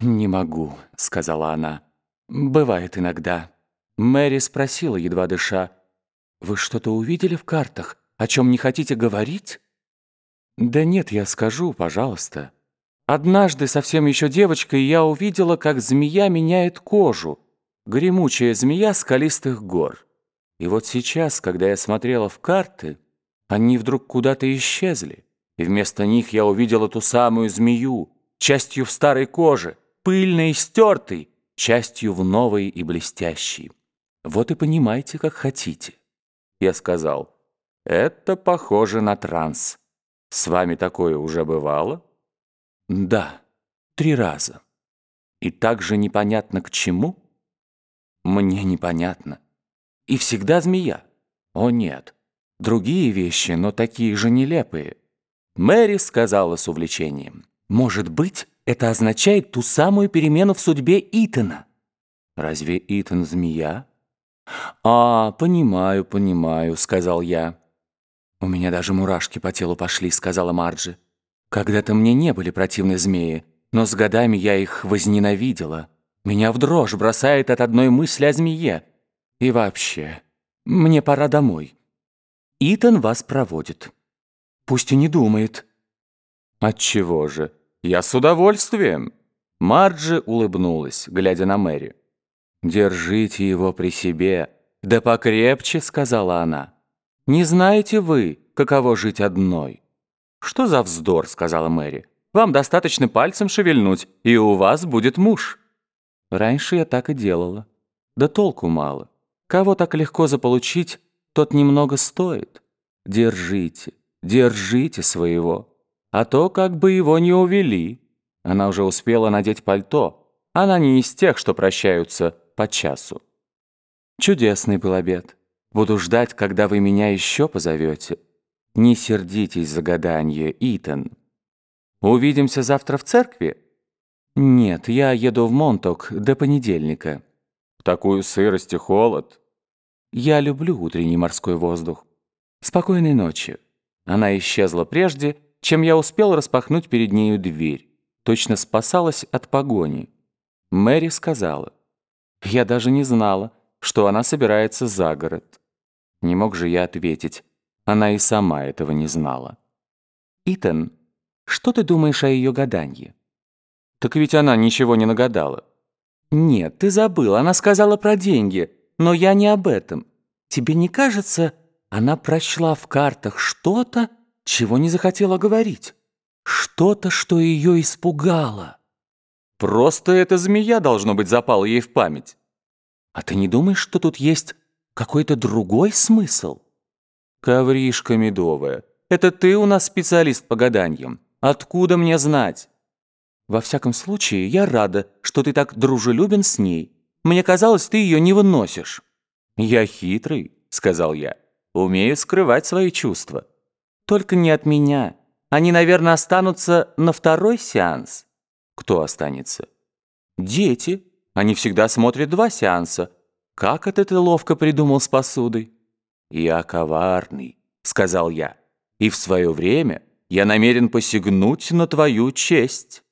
«Не могу», — сказала она. «Бывает иногда». Мэри спросила, едва дыша. «Вы что-то увидели в картах? О чем не хотите говорить?» «Да нет, я скажу, пожалуйста. Однажды, совсем еще девочкой, я увидела, как змея меняет кожу. Гремучая змея скалистых гор. И вот сейчас, когда я смотрела в карты, они вдруг куда-то исчезли. И вместо них я увидела ту самую змею, частью в старой коже, пыльной и стертой, частью в новой и блестящей. Вот и понимайте, как хотите. Я сказал, это похоже на транс. С вами такое уже бывало? Да, три раза. И так же непонятно к чему? Мне непонятно. И всегда змея? О нет, другие вещи, но такие же нелепые. Мэри сказала с увлечением. Может быть, это означает ту самую перемену в судьбе Итана? Разве Итан змея? «А, понимаю, понимаю», — сказал я. «У меня даже мурашки по телу пошли», — сказала Марджи. «Когда-то мне не были противны змеи, но с годами я их возненавидела. Меня в дрожь бросает от одной мысли о змее. И вообще, мне пора домой. Итан вас проводит. Пусть и не думает». «Отчего же? Я с удовольствием!» Марджи улыбнулась, глядя на Мэри. «Держите его при себе, да покрепче», — сказала она. «Не знаете вы, каково жить одной?» «Что за вздор?» — сказала Мэри. «Вам достаточно пальцем шевельнуть, и у вас будет муж». Раньше я так и делала. Да толку мало. Кого так легко заполучить, тот немного стоит. Держите, держите своего. А то как бы его не увели. Она уже успела надеть пальто. Она не из тех, что прощаются по часу. Чудесный был обед. Буду ждать, когда вы меня еще позовете. Не сердитесь за гаданье, Итан. Увидимся завтра в церкви? Нет, я еду в Монток до понедельника. В такую сырость и холод. Я люблю утренний морской воздух. Спокойной ночи. Она исчезла прежде, чем я успел распахнуть перед нею дверь. Точно спасалась от погони. Мэри сказала. Я даже не знала, что она собирается за город. Не мог же я ответить. Она и сама этого не знала. «Итан, что ты думаешь о ее гаданье?» «Так ведь она ничего не нагадала». «Нет, ты забыл, она сказала про деньги, но я не об этом. Тебе не кажется, она прочла в картах что-то, чего не захотела говорить? Что-то, что ее испугало?» Просто эта змея, должно быть, запала ей в память. А ты не думаешь, что тут есть какой-то другой смысл? Ковришка медовая, это ты у нас специалист по гаданиям. Откуда мне знать? Во всяком случае, я рада, что ты так дружелюбен с ней. Мне казалось, ты ее не выносишь. Я хитрый, сказал я. Умею скрывать свои чувства. Только не от меня. Они, наверное, останутся на второй сеанс. Кто останется? Дети. Они всегда смотрят два сеанса. Как это ты ловко придумал с посудой? Я коварный, сказал я. И в свое время я намерен посягнуть на твою честь.